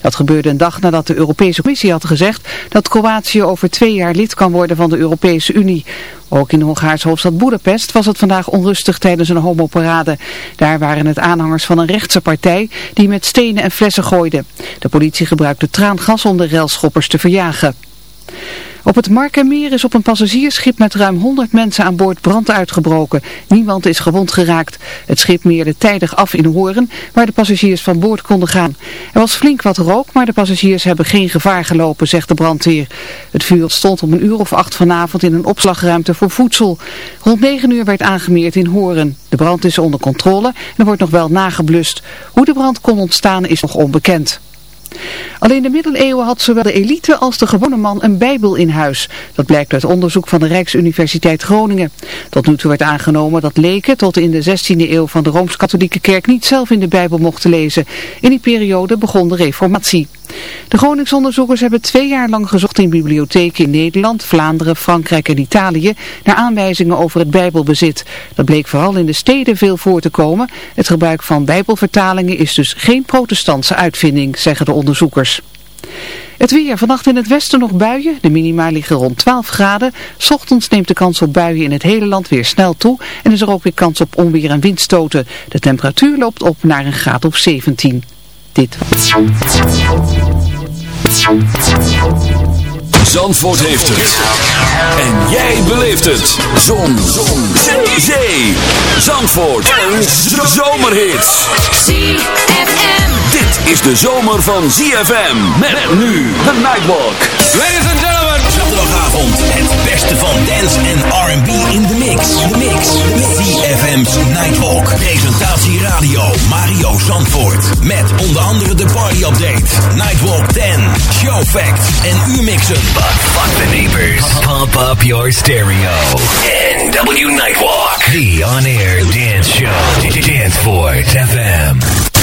Dat gebeurde een dag nadat de Europese Commissie had gezegd dat Kroatië over twee jaar lid kan worden van de Europese Unie. Ook in de Hongaarse hoofdstad Budapest was het vandaag onrustig tijdens een homoparade. Daar waren het aanhangers van een rechtse partij die met stenen en flessen gooiden. De politie gebruikte traangas om de relschoppers te verjagen. Op het Markermeer is op een passagiersschip met ruim 100 mensen aan boord brand uitgebroken. Niemand is gewond geraakt. Het schip meerde tijdig af in Horen, waar de passagiers van boord konden gaan. Er was flink wat rook, maar de passagiers hebben geen gevaar gelopen, zegt de brandweer. Het vuur stond om een uur of acht vanavond in een opslagruimte voor voedsel. Rond 9 uur werd aangemeerd in Horen. De brand is onder controle en er wordt nog wel nageblust. Hoe de brand kon ontstaan is nog onbekend. Alleen in de middeleeuwen had zowel de elite als de gewone man een bijbel in huis. Dat blijkt uit onderzoek van de Rijksuniversiteit Groningen. Tot nu toe werd aangenomen dat leken tot in de 16e eeuw van de Rooms-Katholieke Kerk niet zelf in de bijbel mochten lezen. In die periode begon de reformatie. De Groningsonderzoekers hebben twee jaar lang gezocht in bibliotheken in Nederland, Vlaanderen, Frankrijk en Italië naar aanwijzingen over het bijbelbezit. Dat bleek vooral in de steden veel voor te komen. Het gebruik van bijbelvertalingen is dus geen protestantse uitvinding, zeggen de onderzoekers. Het weer. Vannacht in het westen nog buien. De minima liggen rond 12 graden. Ochtends neemt de kans op buien in het hele land weer snel toe. En is er ook weer kans op onweer en windstoten. De temperatuur loopt op naar een graad of 17. Dit. Zandvoort heeft het. En jij beleeft het. Zon. Zon. Zee. Zandvoort. Een zomerhit. ZFM. Dit is de zomer van ZFM. Met nu de Nightwalk. Ladies and gentlemen. Zaterdagavond het beste van dance en R&B in de mix. De mix. ZFM's Nightwalk. Presentatie radio Mario Zandvoort. Met onder andere de party update. Nightwalk 10. Show facts en U-mixen. But fuck the neighbors. Pump up your stereo. NW Nightwalk. The on-air dance show. Danceport FM.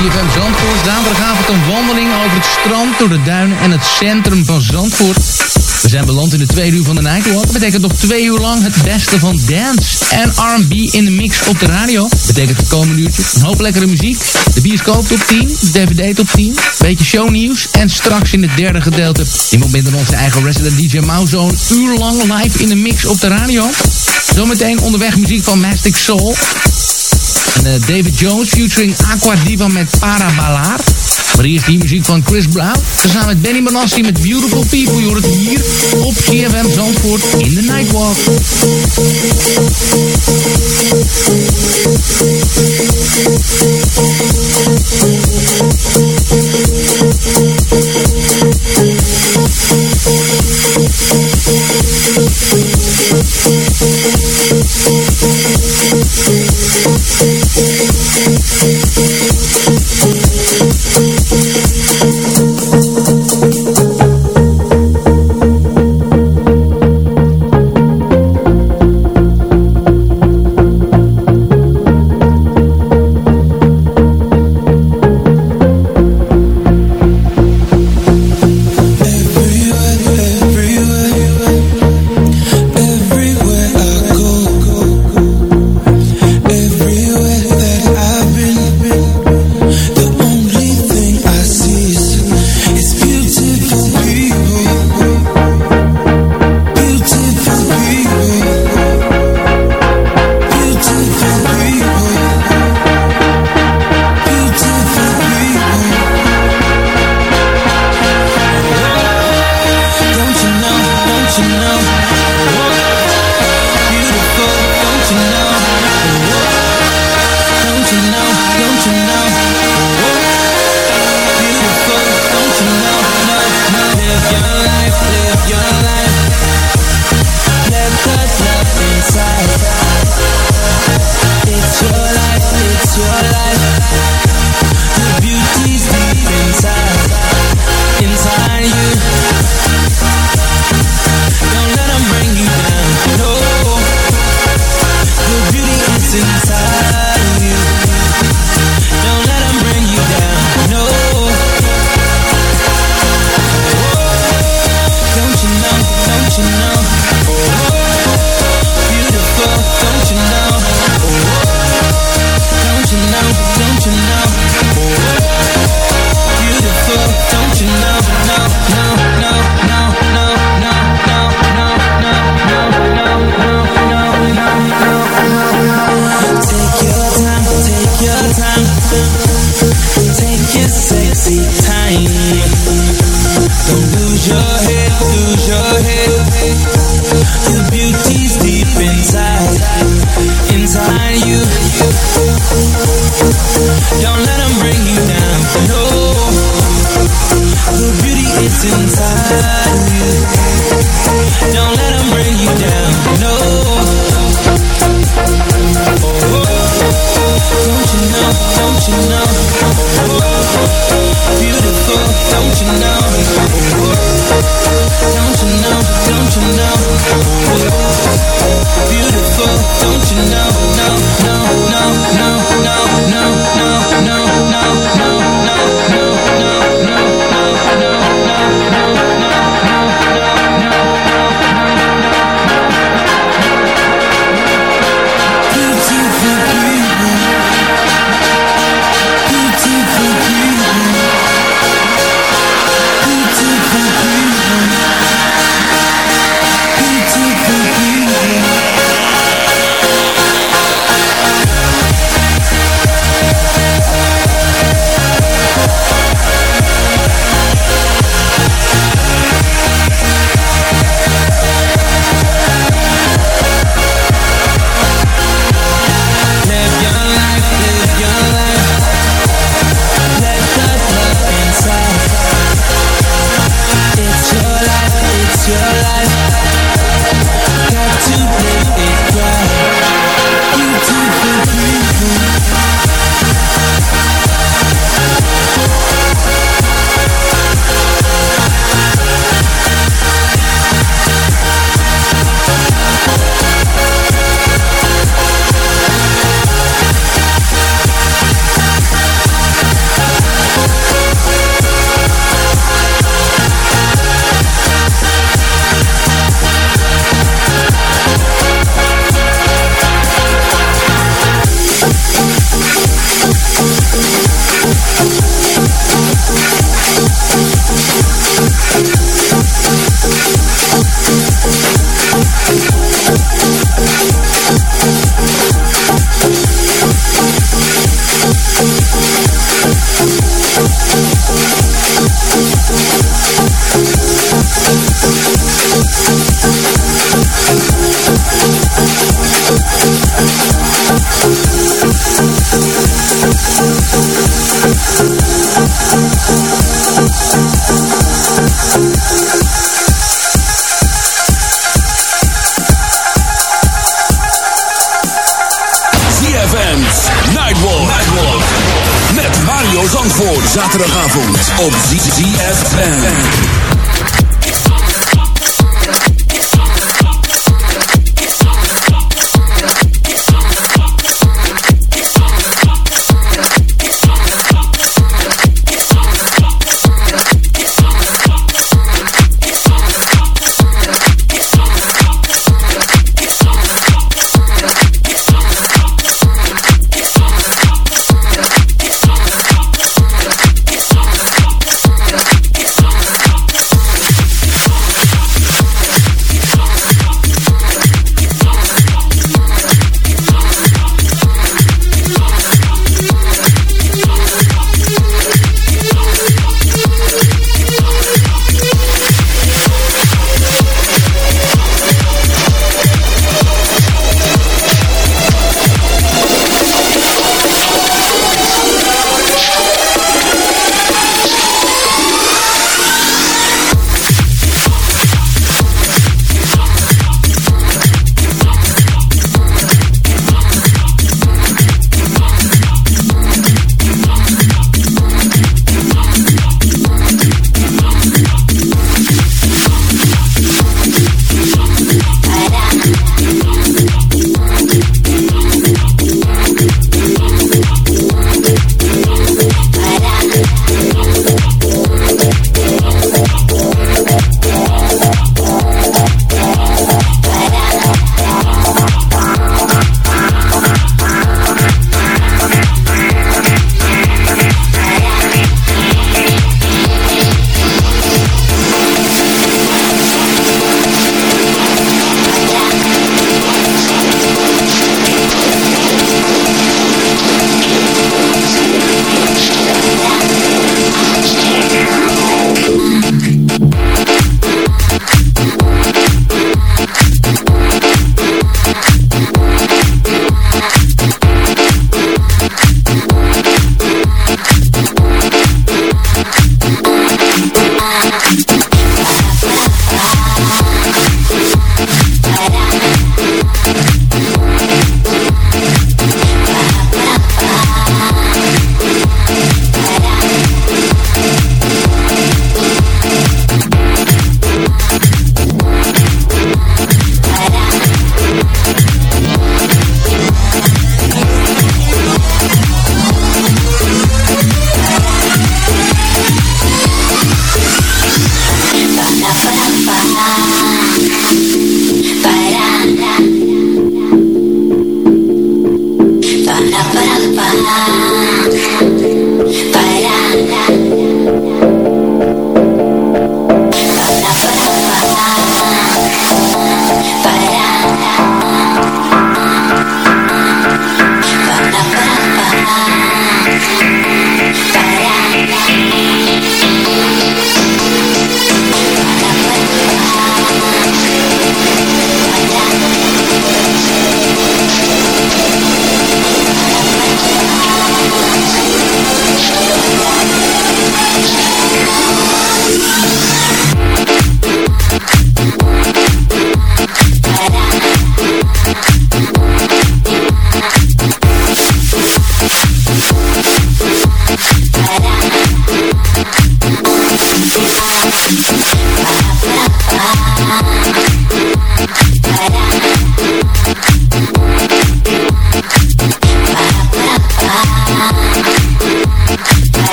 CFM Zandvoort. Zaterdagavond een wandeling over het strand, door de duinen en het centrum van Zandvoort. We zijn beland in de tweede uur van de Nightwalk. Dat betekent nog twee uur lang het beste van dance en R&B in de mix op de radio. Dat betekent het komende uurtje een hoop lekkere muziek. De bioscoop top 10, de DVD top 10, beetje shownieuws. En straks in het derde gedeelte iemand minder onze eigen resident DJ Mouzone. Uur lang live in de mix op de radio. Zometeen onderweg muziek van Mastic Soul. En eh, David Jones featuring Aqua Diva met Parabalar. Maar hier is die muziek van Chris Brown. Samen met Benny Benassi met Beautiful People. Je het hier op CFM Zandvoort in de Nightwalk.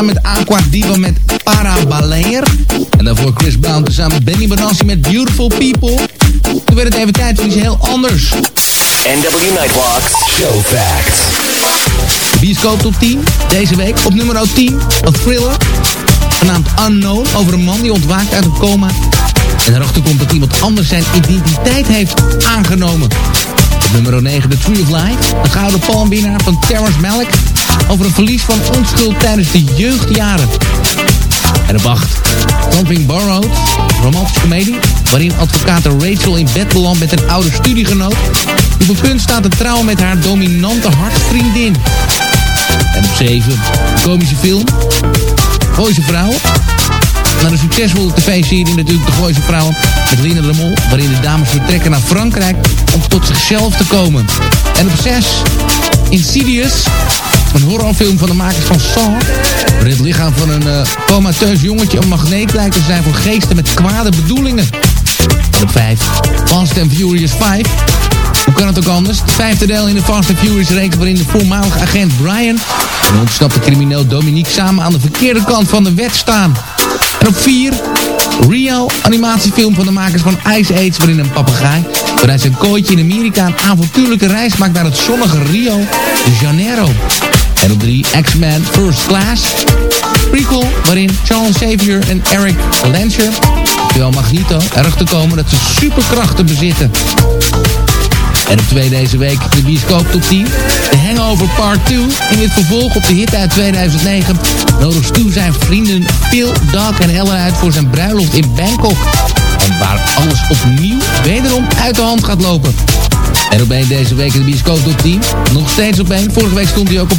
Tezamen met Aqua Diva met Parabaleer. En daarvoor Chris Brown tezamen met Benny Benassi met Beautiful People. Toen werd het even tijd voor iets heel anders. NW Nightwalk. Show facts. Bioscoop top 10. Deze week op nummer 10. Een thriller. Genaamd Unknown. Over een man die ontwaakt uit een coma. En erachter komt dat iemand anders zijn identiteit heeft aangenomen. Op nummer 9 The Tree of Life. Een gouden palmwinnaar van Terrence Malick. Over een verlies van onschuld tijdens de jeugdjaren. En op 8. Something Borrowed. Romantische comedie. Waarin advocaat Rachel in bed belandt met een oude studiegenoot. Die op het punt staat te trouwen met haar dominante hartsvriendin. En op 7. Een komische film. Gooise Vrouwen. Naar de succesvolle tv-serie natuurlijk De Gooise Vrouwen met Lina de Mol... waarin de dames vertrekken naar Frankrijk om tot zichzelf te komen. En op 6 Insidious, een horrorfilm van de makers van Saw... waarin het lichaam van een uh, comateus jongetje een magneet lijkt te zijn voor geesten met kwade bedoelingen. En op 5 Fast and Furious 5... Hoe kan het ook anders? Het vijfde deel in de Fast and Furious reeks waarin de voormalige agent Brian... en de ontsnapte crimineel Dominique samen aan de verkeerde kant van de wet staan. En op 4, Rio, animatiefilm van de makers van Ice Age... waarin een papegaai vanuit zijn kooitje in Amerika... een avontuurlijke reis maakt naar het zonnige Rio de Janeiro. En op 3, X-Men First Class. Prequel, waarin Charles Xavier en Eric Lancher... terwijl Magneto erachter komen dat ze superkrachten bezitten. En op 2 deze week de bioscoop top 10. The Hangover Part 2. In het vervolg op de hit uit 2009 nodigt Stu zijn vrienden Phil, Doug en Ellen uit voor zijn bruiloft in Bangkok. En waar alles opnieuw wederom uit de hand gaat lopen. En op deze week in de bioscoop top 10. Nog steeds op één. Vorige week stond hij ook op.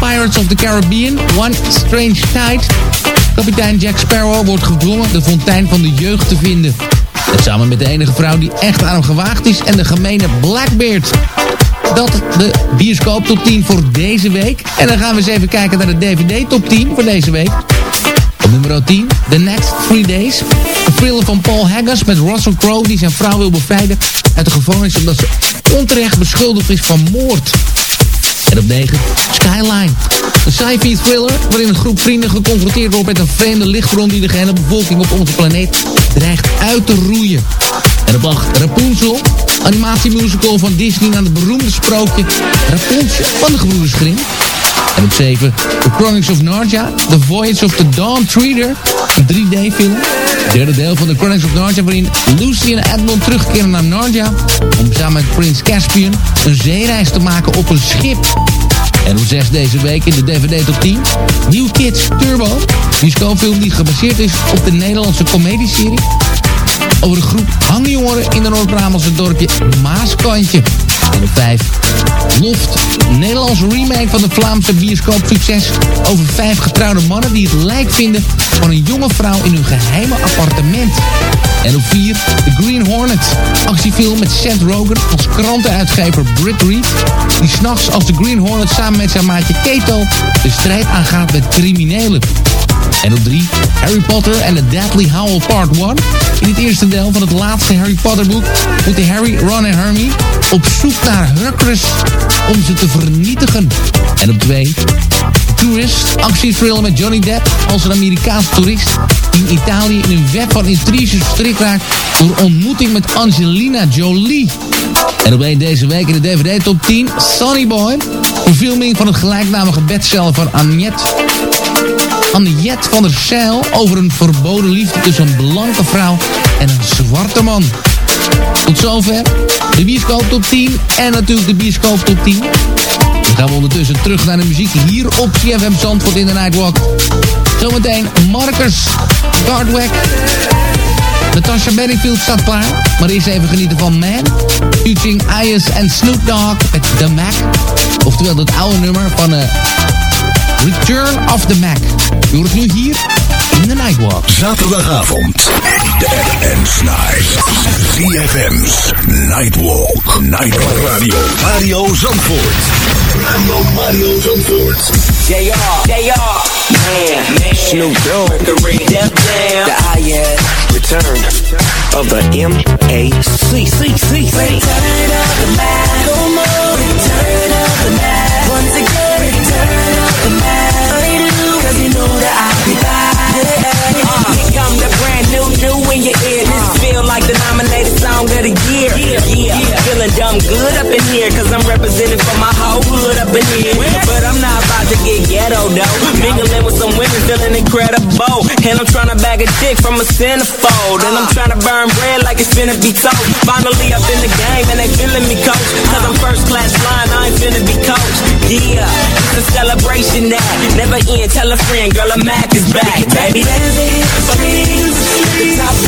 Pirates of the Caribbean, One Strange Tide. Kapitein Jack Sparrow wordt gedwongen de fontein van de jeugd te vinden. En samen met de enige vrouw die echt aan hem gewaagd is en de gemene Blackbeard. Dat de bioscoop top 10 voor deze week. En dan gaan we eens even kijken naar de DVD top 10 voor deze week. Nummer 10, The Next Three Days. Een thriller van Paul Haggis met Russell Crowe die zijn vrouw wil bevrijden uit de gevangenis omdat ze onterecht beschuldigd is van moord. En op 9, Skyline. Een sci-fi thriller waarin een groep vrienden geconfronteerd wordt met een vreemde lichtbron die de gehele bevolking op onze planeet dreigt uit te roeien. En op 8, Rapunzel. Animatiemusical van Disney naar het beroemde sprookje Rapunzel van de Gebroeders Grimm. En op 7, The Chronicles of Narnia, The Voyage of the Dawn Treader, een 3D-film. Het derde deel van The Chronicles of Narnia, waarin Lucy en Edmund terugkeren naar Narnia... om samen met Prins Caspian een zeereis te maken op een schip. En op 6 deze week in de DVD top 10, New Kids Turbo. Een die gebaseerd is op de Nederlandse comedieserie over een groep hangjongeren in de Noord-Brabantse dorpje Maaskantje. Op 5, Loft. Een Nederlandse remake van de Vlaamse bioscoopsucces over vijf getrouwde mannen die het lijk vinden van een jonge vrouw in hun geheime appartement. En op 4, The Green Hornet. Actiefilm met Seth Rogen als krantenuitgever Britt Reed. Die s'nachts als de Green Hornet samen met zijn maatje Keto de strijd aangaat met criminelen. En op 3, Harry Potter en The Deathly Howl Part 1. In het eerste deel van het laatste Harry Potter boek moeten Harry, Ron en Hermione op zoek naar Horcrux om ze te vernietigen. En op 2, Tourist, actiethriller met Johnny Depp als een Amerikaanse toerist die in Italië in een web van intriges verstrikt raakt door ontmoeting met Angelina Jolie. En op één deze week in de DVD top 10, Sonny Boy, verfilming van het gelijknamige bestseller van Agnette Anniette van der Zijl over een verboden liefde tussen een blanke vrouw en een zwarte man. Tot zover de bioscoop top 10 en natuurlijk de bioscoop top 10. Dan gaan we ondertussen terug naar de muziek hier op CFM Zandvoort in de Nightwalk. Zometeen Marcus Gardwack. Natasha Bedingfield staat klaar. Maar eerst even genieten van Man. Featuring Ayers en Snoop Dogg met The Mac. Oftewel dat oude nummer van... Uh, Return of the Mac. Je hoort het nu hier in de Nightwalk. Zaterdagavond. Dead and Night. CFM's Nightwalk. Nightwalk Radio. Mario Zandvoort. Radio Mario Zandvoort. JR, JR, man, man. Snoop Dogg, Mercury, Def Jam, the IS, Return of the M.A.C. C. C. Return of the Mac, come on, Return the brand new, new in your ear, this feel like the nominated song of the year. Yeah, yeah, feeling dumb good up in here, cause I'm representing for my whole hood up in here. But I'm not about to get ghetto though. Mingling with some women feeling incredible. And I'm trying to bag a dick from a centerfold. And I'm trying to burn bread like it's finna be toast. Finally up in the game and they feeling me coach. Cause I'm first class flying, I ain't finna be coached. Yeah, it's a celebration that never end. Tell a friend, girl, a Mac is back, baby. Top down so they can see. Loves the party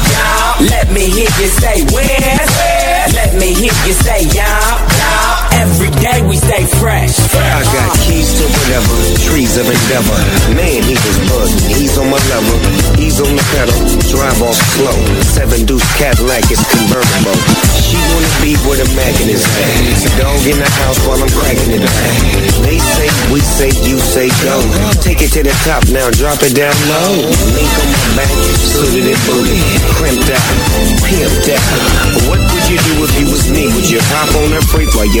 Let me hear you say where. Let me hear you say y'all, y'all. Every day we stay fresh. I got keys to whatever, trees of endeavor. Man, he was buzzing. He's on my level, he's on the pedal. Drive off slow. Seven deuce Cadillac is convertible. She wanna be where the Mac in his. Dog in the house while I'm cracking it back. They say, we say, you say go. Take it to the top now, drop it down low. Link on my back, suited and booty, crimped out, pimped out. What would you do if you was me? Would you hop on a freak while you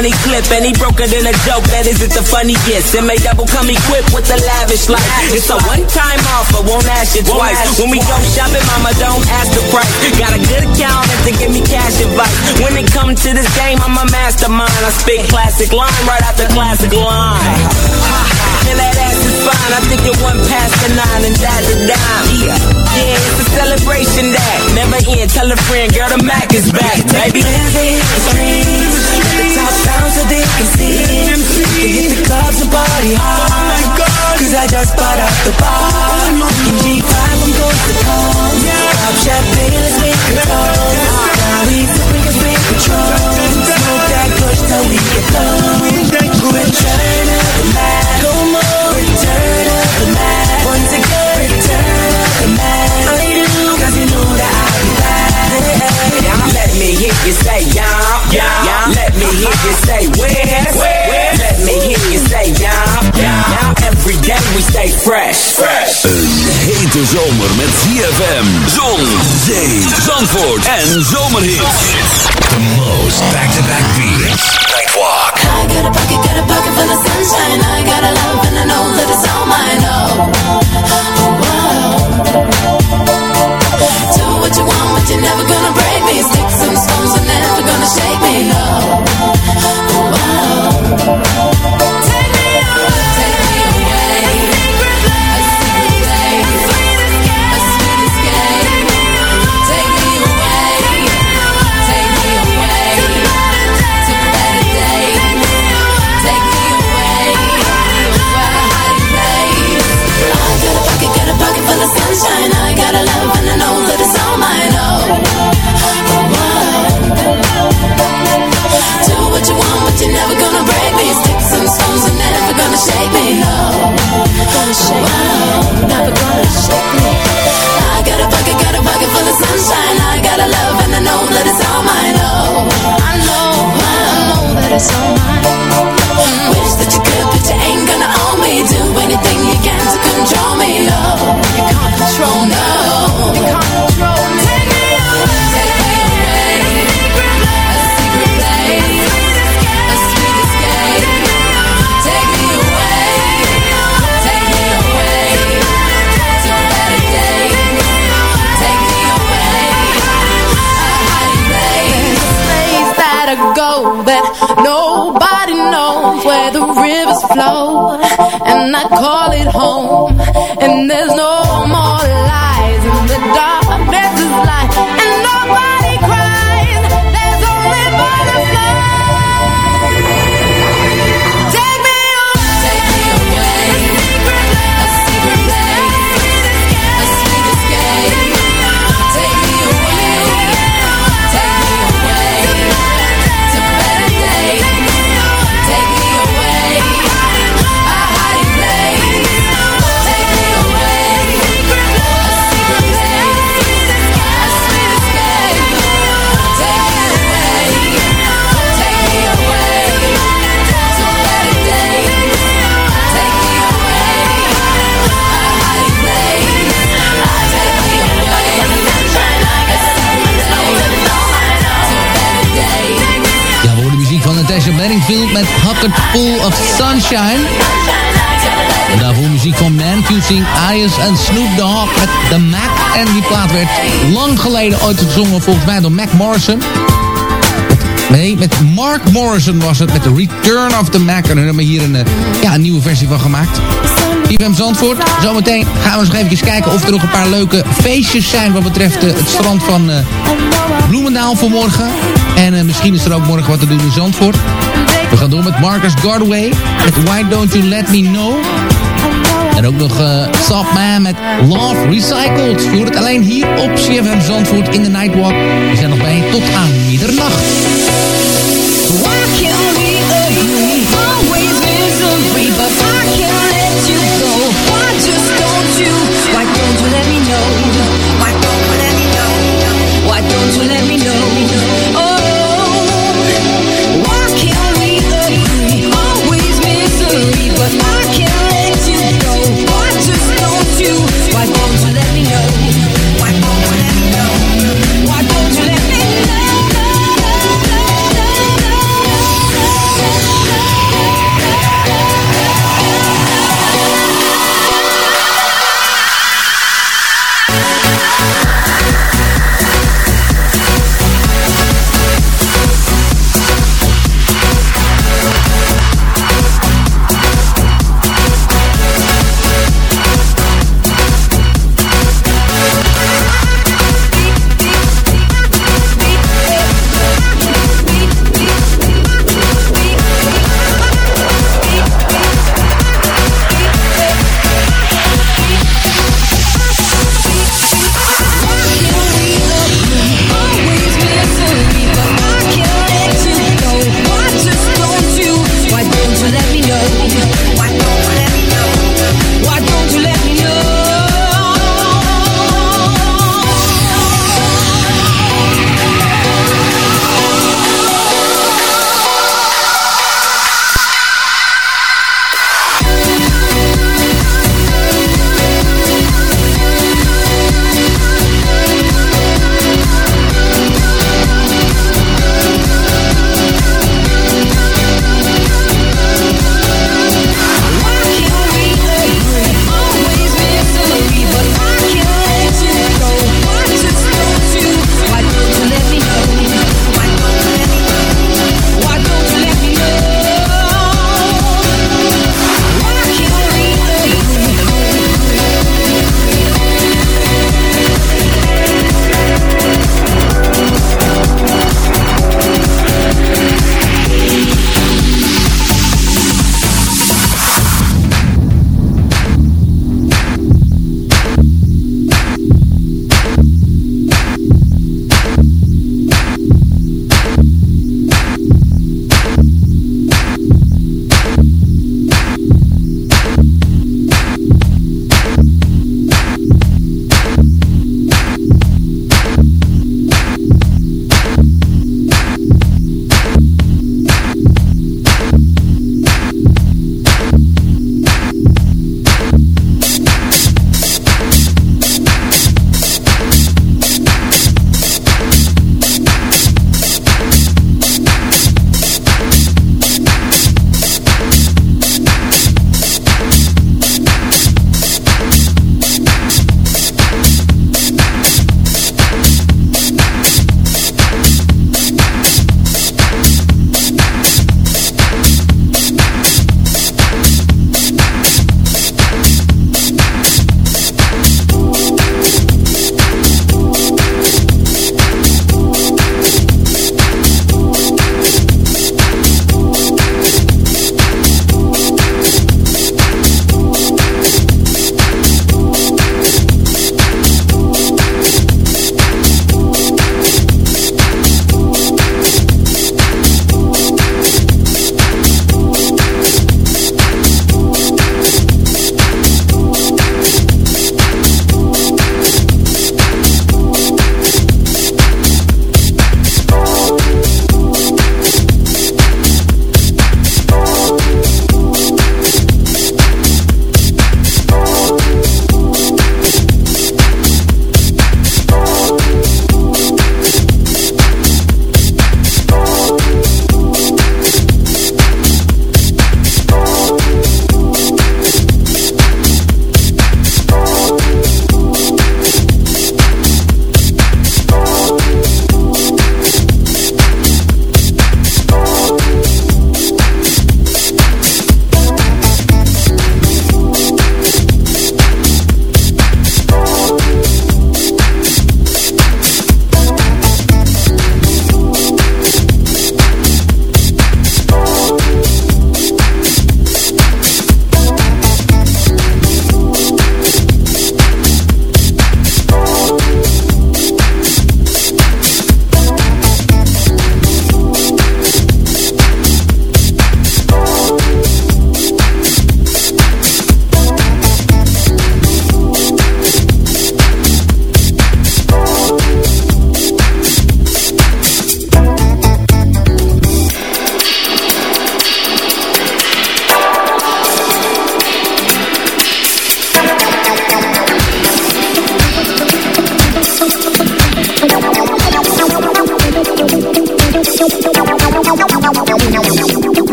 money clip, and he broke it in a joke. That is it, the funniest. And may double come equipped with the lavish life. It's a one-time offer, won't ask you twice. When we go shopping, mama, don't ask the price. Got a good accountant to give me cash advice. When it comes to this game, I'm a mastermind. I spit classic line right out the classic line. And that ass is fine. I think it went past the nine, and that's a dime. Yeah, yeah, it's a celebration that never end. Tell a friend, girl, the Mac is back, baby. Living the dreams. Let the top down so they can see. We hit the clubs and party hard. Oh my Cause I just bought up the bar. In G5 I'm going to come. Pop champagne, let's make a toast. Now we sipping a big Patron. Smoke that kush till we get low. Return of the hear you say y'all, y'all. Let me hear you say where, where. Let me hear you say y'all, y'all. Every day we stay fresh, fresh. Een hete zomer met ZFM, zon, zee, zandvoort en zomerhits. The most back-to-back beats. Nightwalk. I got a pocket, got a pocket full of sunshine. I got a love and I know that it's all mine. Oh, shake me. No, gonna shake me. Never gonna shake me. I got a got a full of sunshine. I got a love and I know that it's all mine. Oh, I know, I know that it's all mine. Wish that you could, but you ain't gonna own me. Do anything you can to control me. Oh, that nobody knows where the rivers flow. And I call it home. And there's no more lies in the darkness is light and nobody Pocket Full of Sunshine. En daarvoor muziek van Man Fusing, Arias en Snoop Dogg met The Mac. En die plaat werd lang geleden ooit gezongen volgens mij door Mac Morrison. Nee, met Mark Morrison was het met The Return of the Mac. En daar hebben hier een, eh, ja, nieuwe versie van gemaakt. IFM Zandvoort. Zometeen gaan we eens even kijken of er nog een paar leuke feestjes zijn... wat betreft eh, het strand van eh, Bloemendaal voor morgen. En misschien is er ook morgen wat te doen in Zandvoort. We gaan door met Marcus Gardaway met Why Don't You Let Me Know. En ook nog uh, Stop Man met Love Recycled. Je het alleen hier op CFM Zandvoort in de Nightwalk. We zijn nog bij tot aan middernacht. Why don't you let me know? Why don't you let me know? Why don't you let me know?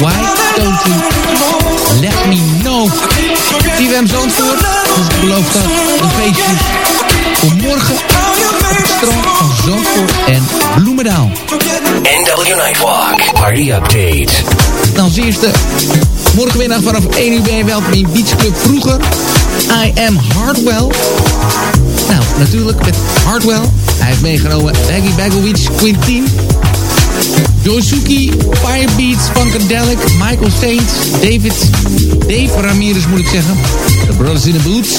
Why Don't You Let Me Know. TVM Zandvoort, zoals ik beloofd had, een feestje voor morgen op het strand van Zandvoort en Bloemendaal. NW Nightwalk. Party update. Dan als eerste, morgenmiddag vanaf 1 uur ben je welkom in Beach Club vroeger. I Am Hardwell. Nou, natuurlijk met Hardwell. Hij heeft meegenomen Baggy Bagowitz, Quintin. Josuki, Firebeats, Funkadelic, Michael Saints, David, Dave Ramirez moet ik zeggen. The Brothers in the Boots.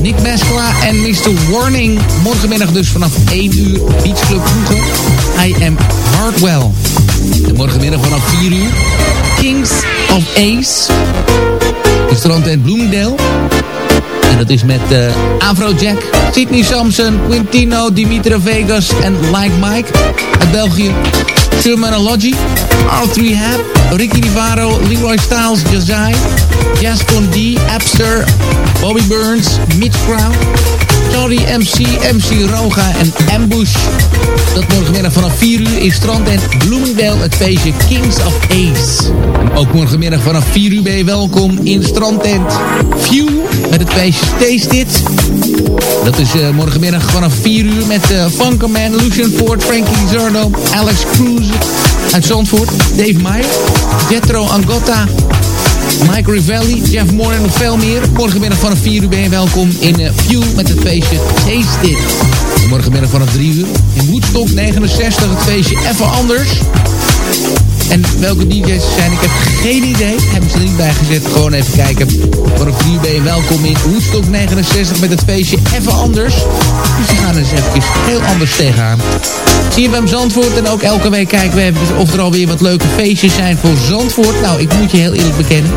Nick Mescla en Mr. Warning. Morgenmiddag dus vanaf 1 uur Beach Club vroeger. I am Hardwell. En morgenmiddag vanaf 4 uur Kings of Ace. In strandtent Bloomingdale. En dat is met uh, Afrojack, Sidney Samson, Quintino, Dimitra Vegas en Like Mike uit België. Sherman Logi, R3 Hap, Ricky Rivaro, Leroy Styles, Jazai, Jaston D, Abster, Bobby Burns, Mitch Crown, Sorry MC, MC Roga en Ambush. Dat morgenmiddag vanaf 4 uur in strand en het feestje Kings of Ace. En ook morgenmiddag vanaf 4 uur ben je welkom in strandtent View met het feestje Taste It. Dat is uh, morgenmiddag vanaf 4 uur met uh, Funkerman, Lucian Ford, Frankie Zardo, Alex Cruz uit Zandvoort, Dave Meyer, Jetro Angotta, Mike Rivelli, Jeff Moore en nog veel meer. Morgenmiddag vanaf 4 uur ben je welkom in uh, View met het feestje Taste It. Morgenmiddag vanaf 3 uur in Woodstock 69 het feestje Even Anders. En welke DJ's zijn, ik heb geen idee. Hebben ze er niet bij gezet. Gewoon even kijken. Vanaf 3 uur ben je welkom in Woodstock 69 met het feestje Even Anders. Dus we gaan eens even heel anders tegenaan. CFM Zandvoort en ook elke week kijken we even of er alweer wat leuke feestjes zijn voor Zandvoort. Nou, ik moet je heel eerlijk bekennen.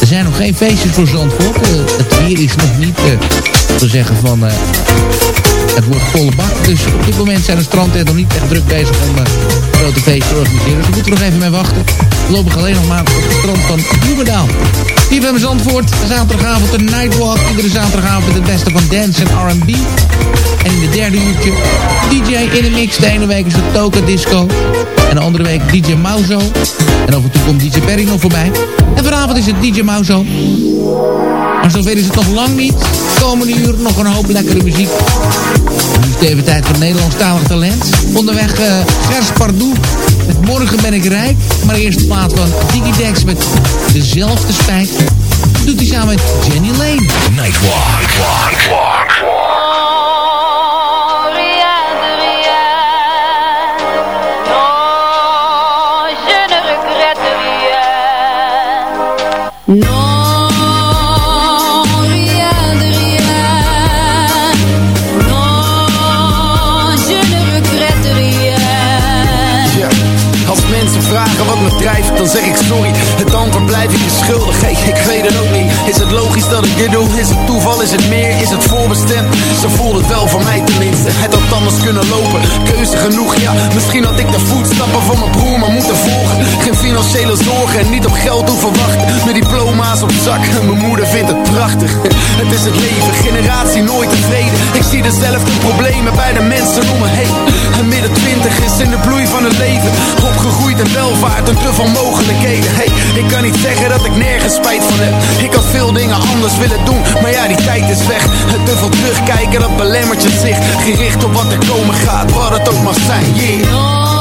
Er zijn nog geen feestjes voor Zandvoort. Uh, het weer is nog niet uh, te zeggen van... Uh, het wordt volle bak. Dus op dit moment zijn de stranden nog niet echt druk bezig om uh, grote feesten te organiseren. Dus we moeten nog even mee wachten. Voorlopig alleen nog maar op het strand van Bloemendaal. Hier hebben we Zandvoort. Zaterdagavond de Nightwalk. Iedere zaterdagavond het beste van dance en R&B. En in de derde uurtje DJ in de mix. De ene week is het Toka Disco. En de andere week DJ Mauzo. En af en toe komt DJ Perry nog voorbij. En vanavond is het DJ Mauzo. Maar zover is het nog lang niet. Komende uur nog een hoop lekkere muziek. Nu is het even tijd voor Nederlandstalig talent. Onderweg uh, Gers Pardoe met Morgen ben ik rijk. Maar eerst de plaat van Digidex met Dezelfde Spijt. Doet hij samen met Jenny Lane. Nightwalk. Nightwalk. Nightwalk. Zeg ik sorry. Het antwoord blijf je schuldig. Is het logisch dat ik dit doe? Is het toeval? Is het meer? Is het voorbestemd? Zo voelt het wel voor mij tenminste. Het had anders kunnen lopen. Keuze genoeg, ja. Misschien had ik de voetstappen van mijn broer maar moeten volgen. Geen financiële zorgen en niet op geld hoeven wachten. Met diploma's op zak. Mijn moeder vindt het prachtig. Het is het leven, generatie nooit tevreden. Ik zie dezelfde problemen bij de mensen om me heen. En midden twintig is in de bloei van het leven. Opgegroeid in welvaart en te veel mogelijkheden. Hey, ik kan niet zeggen dat ik nergens spijt van heb. Ik veel dingen anders willen doen, maar ja, die tijd is weg. Het te veel terugkijken, dat belemmert je zicht. Gericht op wat er komen gaat, wat het ook mag zijn, yeah.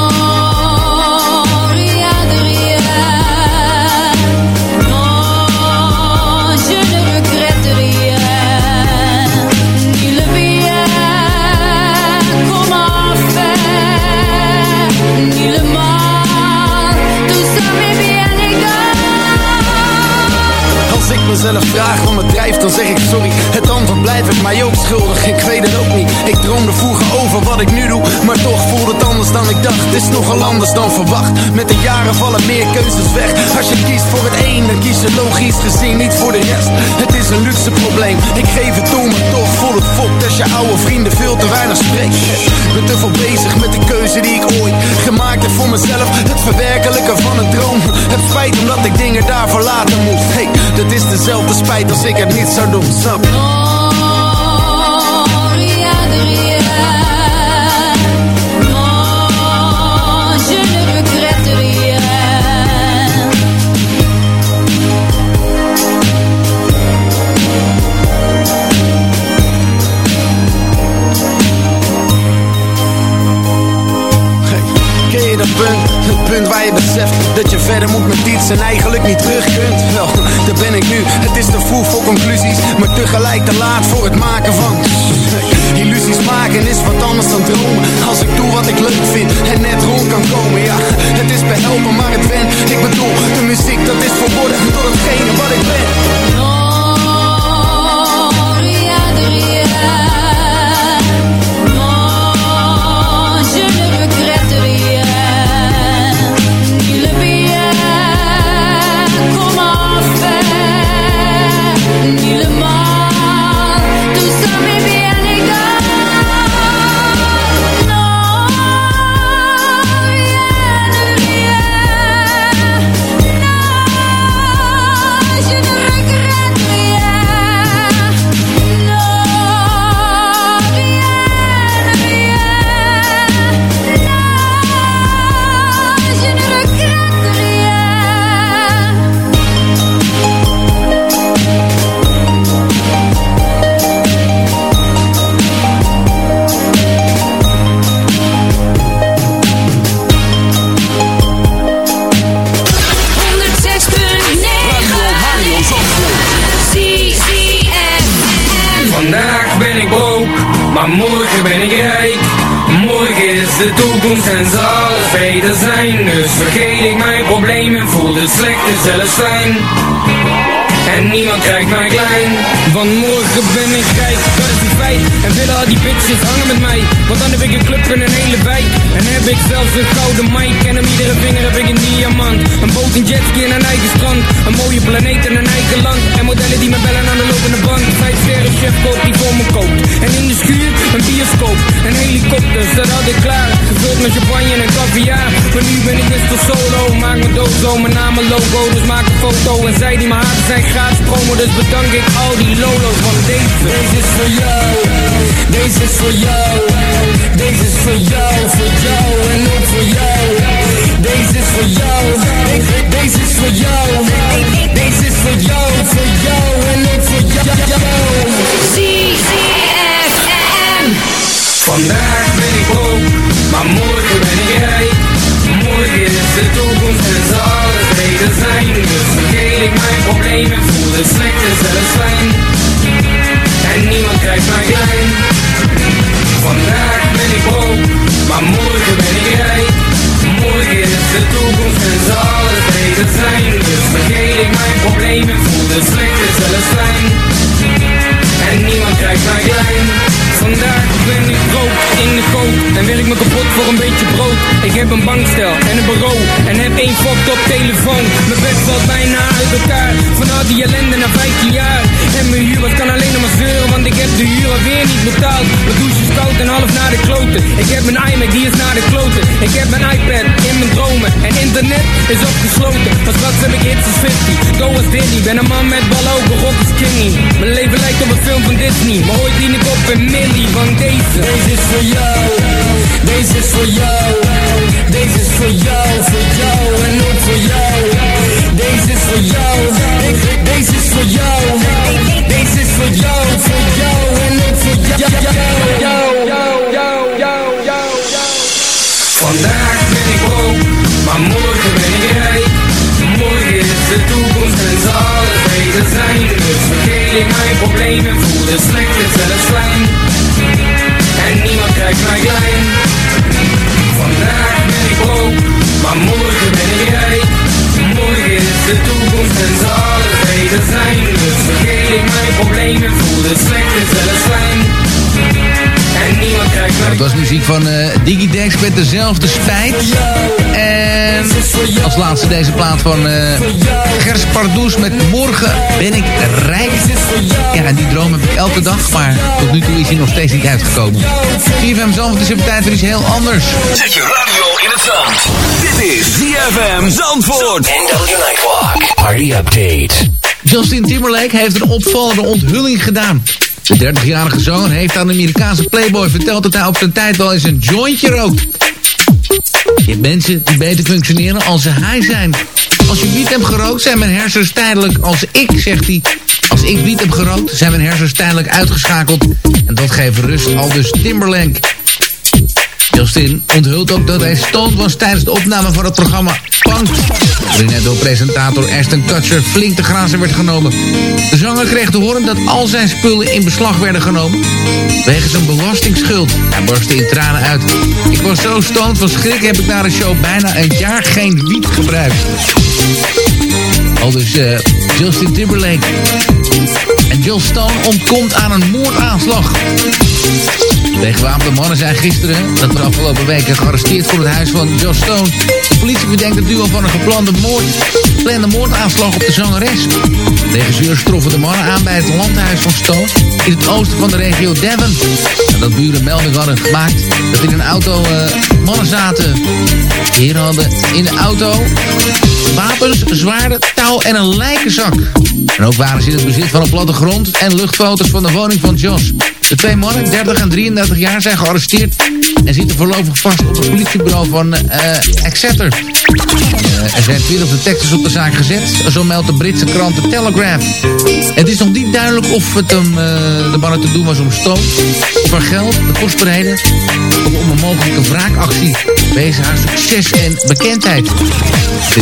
Rien. Hey, ken je dat punt? Het punt waar je beseft dat je verder moet met iets en eigenlijk niet terug conclusies, maar tegelijk te laat voor het maken van. Logo. Dus maak een foto. En zij die mijn haren zijn gratis promo. Dus bedank ik al die lolo's van deze. Deze is voor jou. Deze is voor jou. Deze is voor jou, voor jou en ook voor jou. Deze is voor jou. Deze is voor jou. Deze is voor jou, voor jou en ook voor jou. ZFM. Vandaag ben ik broke, maar morgen ben rijk. Morgen is de toekomst en zal beter zijn. Dus vergeet ik mijn problemen, voel het slecht en zelfs fijn. En niemand krijgt mij klein. Vandaag ben ik broke, maar morgen ben ik rijk. Morgen is de toekomst en zal alles beter zijn. Dus vergeet ik mijn problemen, voel het slecht en zelfs fijn. En niemand krijgt mij klein. Vandaag ben ik brood in de goot En wil ik me kapot voor een beetje brood? Ik heb een bankstel en een bureau. En heb één fucked op telefoon. Mijn bed valt bijna uit elkaar. Van al die ellende na 15 jaar. En mijn huur kan alleen nog maar zeuren Want ik heb de huur alweer niet betaald. Mijn douche is koud en half naar de kloten. Ik heb mijn iMac die is naar de kloten. Ik heb mijn iPad in mijn dromen. En internet is opgesloten. Maar straks heb ik hits als 50 Go als Diddy. Ben een man met ballen ogen, rock is skinny Mijn leven lijkt op een film van Disney. Maar ooit dien ik op een millie van deze Deze is voor jou Deze is voor jou Deze is voor jou, voor jou en ook voor jou Deze is voor jou Deze is voor jou Deze is voor jou, voor jou en ook voor jou jou, jou, jou, jou, jou, jou. Vandaag ben ik broke, maar morgen ben ik rijk. Morgen is de toekomst en zal alles beter zijn. Dus vergeet ik mijn problemen, voel het slecht en zelfs fijn. En niemand krijgt mij klein. Vandaag ben ik broke, maar morgen ben ik rijk. Morgen is de toekomst en zal het beter zijn. Dus vergeet ik mijn problemen, voel het slecht en zelfs klein. Kijkt Nou, dat was muziek van eh Digidex met dezelfde spijt. En als laatste deze plaat van eh Gers Pardoes met Morgen ben ik rijk. Ja, en die droom heb ik elke dag, maar tot nu toe is hij nog steeds niet uitgekomen. CFM Zandvoort is even tijd voor iets heel anders. Zet je radio in het zand. Dit is ZFM Zandvoort. NW Nightwalk. Party update. Justin Timberlake heeft een opvallende onthulling gedaan. De 30-jarige zanger heeft aan de Amerikaanse Playboy verteld dat hij op zijn tijd wel eens een jointje rookt. Je hebt mensen die beter functioneren als ze high zijn. Als je wiet hebt gerookt, zijn mijn hersens tijdelijk als ik, zegt hij. Als ik wiet heb gerookt, zijn mijn hersens tijdelijk uitgeschakeld. En dat geeft rust, al dus Timberlake. Justin onthult ook dat hij stoned was tijdens de opname van het programma Punk. Waarin hij door presentator Ashton Kutcher flink te grazen werd genomen. De zanger kreeg te horen dat al zijn spullen in beslag werden genomen. Wegens een belastingsschuld. Hij barstte in tranen uit. Ik was zo stoned van schrik heb ik na de show bijna een jaar geen wiet gebruikt. Al dus eh, Justin Timberlake. En Jill Stone ontkomt aan een moordaanslag. Twee gewapende mannen zijn gisteren, dat was afgelopen weken, gearresteerd voor het huis van Joss Stone. De politie verdenkt het duo van een geplande moord, geplande moordaanslag op de zangeres. De regisseurs troffen de mannen aan bij het landhuis van Stone in het oosten van de regio Devon. Nadat buren melding hadden gemaakt dat in een auto eh, mannen zaten. De heren hadden in de auto wapens, zwaarden, touw en een lijkenzak. En ook waren ze in het bezit van een plattegrond en luchtfoto's van de woning van Joss. De twee mannen, 30 en 33 jaar, zijn gearresteerd en zitten voorlopig vast op het politiebureau van eh Exeter. Eh, er zijn 20 detectives op de zaak gezet, zo meldt de Britse krant The Telegraph. Het is nog niet duidelijk of het hem, eh, de mannen te doen was om stoom, voor geld, de kostbaarheden of om een mogelijke wraakactie. Wees haar succes en bekendheid.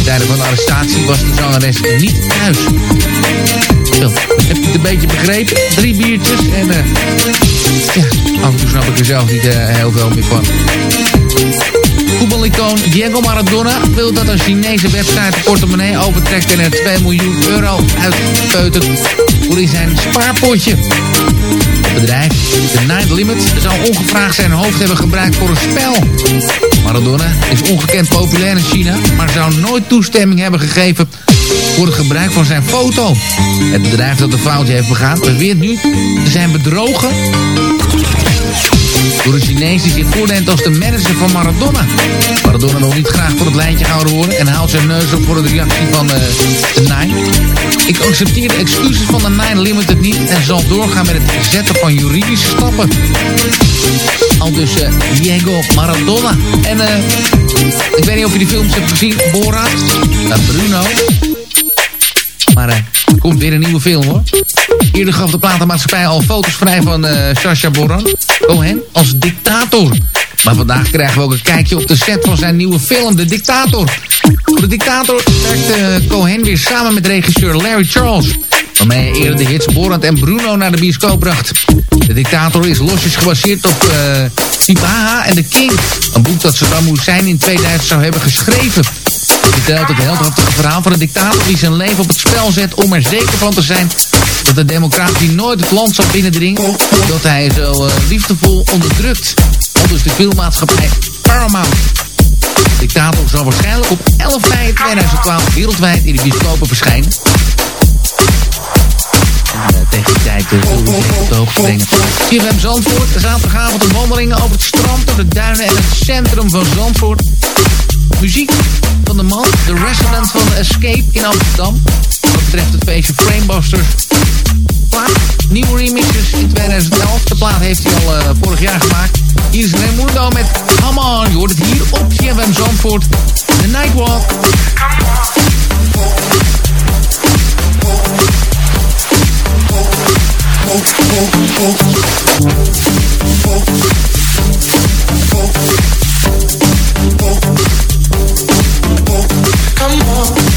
Ten van de arrestatie was de zangeres niet thuis. Zo, heb je het een beetje begrepen? Drie biertjes en eh ja, af en toe snap ik er zelf niet eh, heel veel meer van. Voetbalicoon Diego Maradona wil dat een Chinese website de portemonnee overtrekt en er 2 miljoen euro uitpeutert voor in zijn spaarpotje. Het bedrijf, The Night Limit, zou ongevraagd zijn hoofd hebben gebruikt voor een spel. Maradona is ongekend populair in China, maar zou nooit toestemming hebben gegeven voor het gebruik van zijn foto. Het bedrijf dat de foutje heeft begaan beweert nu te zijn bedrogen door een Chinees die zich als de manager van Maradona. Maradona wil niet graag voor het lijntje gehouden worden en haalt zijn neus op voor de reactie van eh, de Nine. Ik accepteer de excuses van de Nine Limited niet en zal doorgaan met het zetten van juridische stappen. Al dus eh, Diego Maradona. En eh, ik weet niet of je die films hebt gezien, Borat, uh, Bruno. Maar eh, er komt weer een nieuwe film hoor. Eerder gaf de platenmaatschappij al foto's vrij van eh Sacha Baron Cohen als dictator. Maar vandaag krijgen we ook een kijkje op de set van zijn nieuwe film, De Dictator. Voor De Dictator werkte Cohen weer samen met regisseur Larry Charles. Waarmee hij eerder de hits Borat en Bruno naar de bioscoop bracht. De Dictator is losjes gebaseerd op uh, en The King. Een boek dat Saddam Hussein in 2000 zou hebben geschreven. Het vertelt het heldhaftige verhaal van een dictator die zijn leven op het spel zet om er zeker van te zijn dat de democratie nooit het land zal binnendringen. Dat hij zo uh, liefdevol onderdrukt. Anders de filmmaatschappij Paramount. De dictator zal waarschijnlijk op 11 mei 2012 wereldwijd in de bioscopen verschijnen. En uh, tegen die tijd uh, op de Zandvoort, zaterdagavond een wandelingen over het strand, door de duinen en het centrum van Zandvoort. Muziek van de man, de resident van Escape in Amsterdam. Wat betreft het feestje Framebusters. Plaat, nieuwe remixes in 2011. De plaat heeft hij al uh, vorig jaar gemaakt. Hier is Raimundo met Come On. Je hoort het hier op CFM Zandvoort. The Nightwalk. Come on.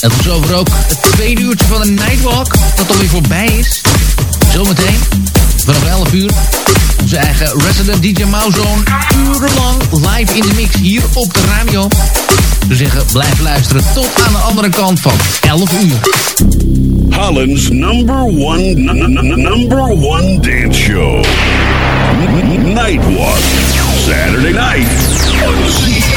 En tot zover ook het tweede uurtje van de Nightwalk, dat alweer voorbij is. Zometeen, vanaf 11 uur, onze eigen resident DJ Mauzone. Urenlang live in de mix hier op de radio. Dus zeggen, blijf luisteren tot aan de andere kant van 11 uur. Holland's number one, number one dance show. Nightwalk. Saturday night.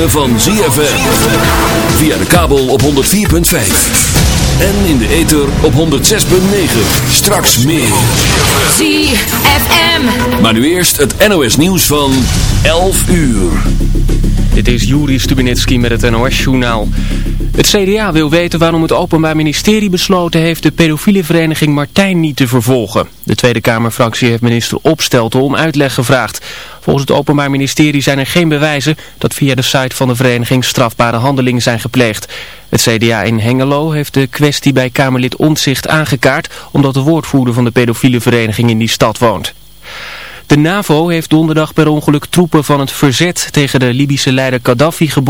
Ritme van ZFM. Via de kabel op 104.5. En in de ether op 106.9. Straks meer. ZFM. Maar nu eerst het NOS nieuws van 11 uur. Dit is Juri Stubinitski met het NOS-journaal. Het CDA wil weten waarom het Openbaar Ministerie besloten heeft de pedofiele vereniging Martijn niet te vervolgen. De Tweede Kamerfractie heeft minister Opstelten om uitleg gevraagd. Volgens het Openbaar Ministerie zijn er geen bewijzen dat via de site van de vereniging strafbare handelingen zijn gepleegd. Het CDA in Hengelo heeft de kwestie bij Kamerlid Ontzicht aangekaart omdat de woordvoerder van de pedofiele vereniging in die stad woont. De NAVO heeft donderdag per ongeluk troepen van het verzet tegen de Libische leider Gaddafi gebonden.